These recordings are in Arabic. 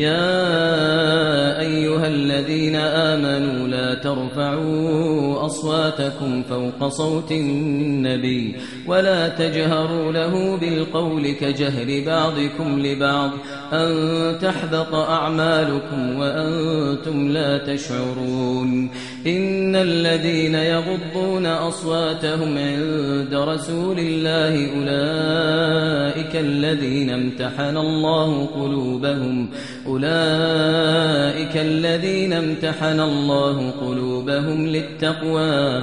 يا أيها الذين آمنوا لا ترفعوا أصواتكم فوق صوت النبي ولا تجهروا له بالقول كجهر بعضكم لبعض أن تحبط أعمالكم وأنتم لا تشعرون إن الذين يغضون أصواتهم عند رسول الله أولئك الذين امتحن الله قلوبهم أولئك الذين امتحن الله قلوبهم للتقوى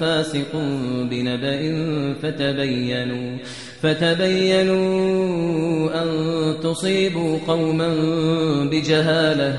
فاسق بنبأ فتبينوا فتبينوا أن تصيبوا قوما بجهالة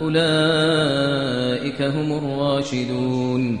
أولئك هم الراشدون.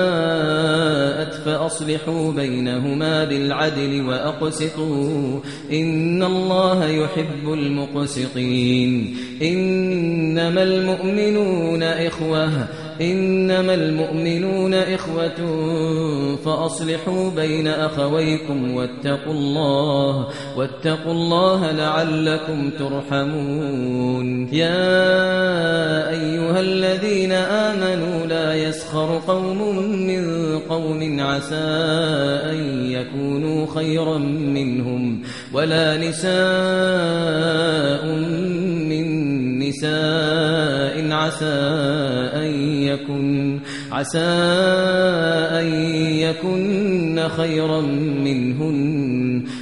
فأصلحوا بينهما بالعدل وأقسطوا. إن الله يحب المقسطين. إنما المؤمنون إخوة. إنما المؤمنون إخوة. فأصلحوا بين أخويكم واتقوا الله. واتقوا الله لعلكم ترحمون. يا أيها الذين آمنوا لا يسخر قوم من قوم عسى أن يكونوا خيرا منهم ولا نساء من نساء عسى أن يكن عسى أن يكن خيرا منهن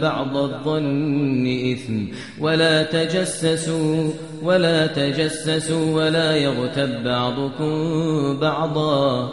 بعض الظن إثم. ولا تجسسوا ولا تجسسوا ولا يغتب بعضكم بعضا.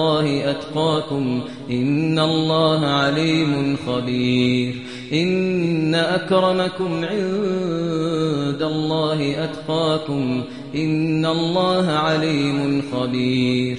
الله أتقاكم إن الله عليم خبير إن أكرمكم عند الله أتقاكم إن الله عليم خبير